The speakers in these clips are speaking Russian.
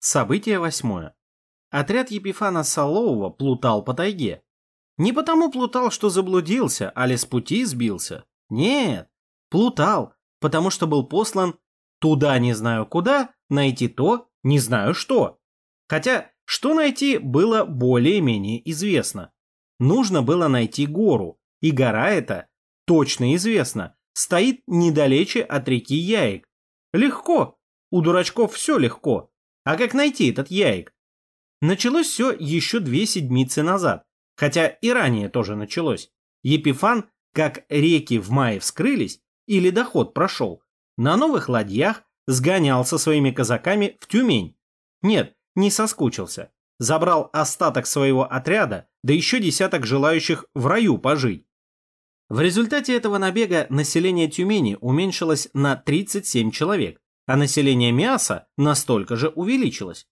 Событие восьмое. Отряд Епифана Солового плутал по тайге. Не потому плутал, что заблудился, али с пути сбился. Нет, плутал, потому что был послан туда не знаю куда, найти то не знаю что. Хотя, что найти, было более-менее известно. Нужно было найти гору, и гора эта, точно известно, стоит недалече от реки Яик. Легко, у дурачков все легко. А как найти этот яик? Началось все еще две седмицы назад, хотя и ранее тоже началось. Епифан, как реки в мае вскрылись, или доход прошел, на новых ладьях сгонял со своими казаками в Тюмень. Нет, не соскучился. Забрал остаток своего отряда, да еще десяток желающих в раю пожить. В результате этого набега население Тюмени уменьшилось на 37 человек, а население Миаса настолько же увеличилось.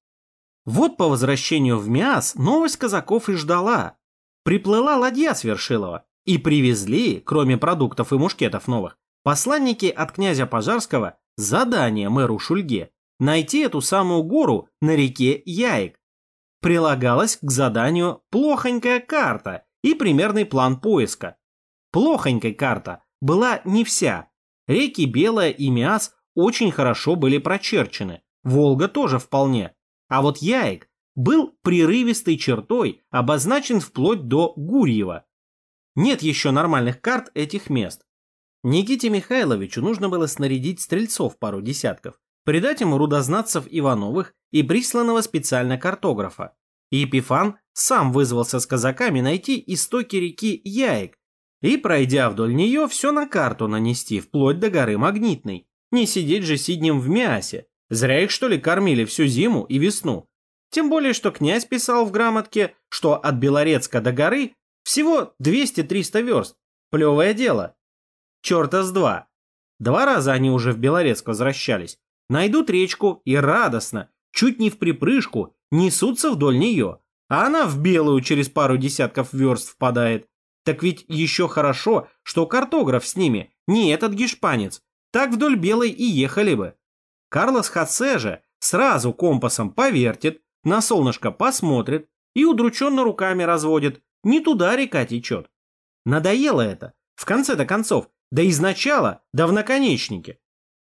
Вот по возвращению в Миас новость казаков и ждала. Приплыла ладья с Вершилова, и привезли, кроме продуктов и мушкетов новых, посланники от князя Пожарского задание мэру Шульге найти эту самую гору на реке Яик. Прилагалась к заданию плохонькая карта и примерный план поиска. Плохонькая карта была не вся. Реки Белая и Миас очень хорошо были прочерчены, Волга тоже вполне. А вот Яик был прерывистой чертой, обозначен вплоть до Гурьева. Нет еще нормальных карт этих мест. Никите Михайловичу нужно было снарядить стрельцов пару десятков, придать ему рудознатцев Ивановых и присланного специально картографа. И Епифан сам вызвался с казаками найти истоки реки Яик и, пройдя вдоль нее, все на карту нанести, вплоть до горы Магнитной. Не сидеть же сиднем в мясе. Зря их, что ли, кормили всю зиму и весну. Тем более, что князь писал в грамотке, что от Белорецка до горы всего 200-300 верст. Плевое дело. Черта с два. Два раза они уже в Белорецк возвращались. Найдут речку и радостно, чуть не в припрыжку, несутся вдоль нее. А она в белую через пару десятков верст впадает. Так ведь еще хорошо, что картограф с ними, не этот гешпанец, так вдоль белой и ехали бы. Карлос Хосе же сразу компасом повертит, на солнышко посмотрит и удрученно руками разводит. Не туда река течет. Надоело это, в конце-то концов, да из начала, да в наконечнике.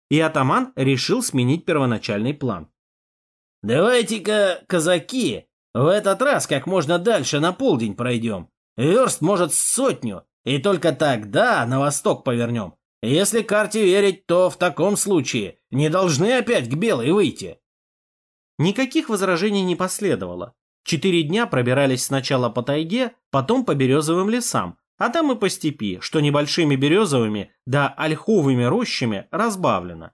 И атаман решил сменить первоначальный план. «Давайте-ка, казаки, в этот раз как можно дальше на полдень пройдем. Верст, может, сотню, и только тогда на восток повернем. Если карте верить, то в таком случае не должны опять к белой выйти. Никаких возражений не последовало. Четыре дня пробирались сначала по тайге, потом по березовым лесам, а там и по степи, что небольшими березовыми да ольховыми рощами разбавлено.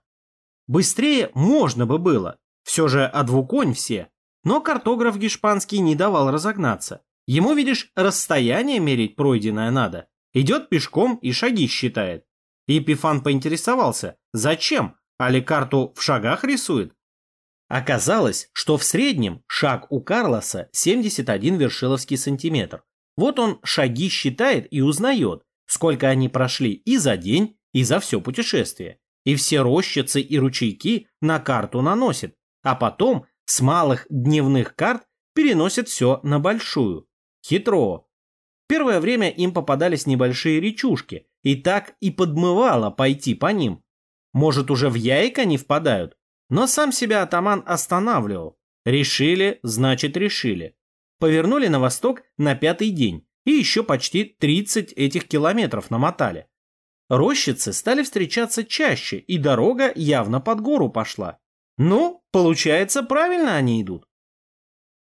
Быстрее можно бы было, все же а двуконь все, но картограф гешпанский не давал разогнаться. Ему, видишь, расстояние мерить пройденное надо. Идет пешком и шаги считает. Епифан поинтересовался, зачем, али карту в шагах рисует? Оказалось, что в среднем шаг у Карлоса 71 вершиловский сантиметр. Вот он шаги считает и узнает, сколько они прошли и за день, и за все путешествие. И все рощицы и ручейки на карту наносит, а потом с малых дневных карт переносит все на большую. Хитро. Первое время им попадались небольшие речушки, и так и подмывало пойти по ним. Может, уже в яйк они впадают? Но сам себя атаман останавливал. Решили, значит решили. Повернули на восток на пятый день и еще почти 30 этих километров намотали. Рощицы стали встречаться чаще, и дорога явно под гору пошла. Ну, получается, правильно они идут.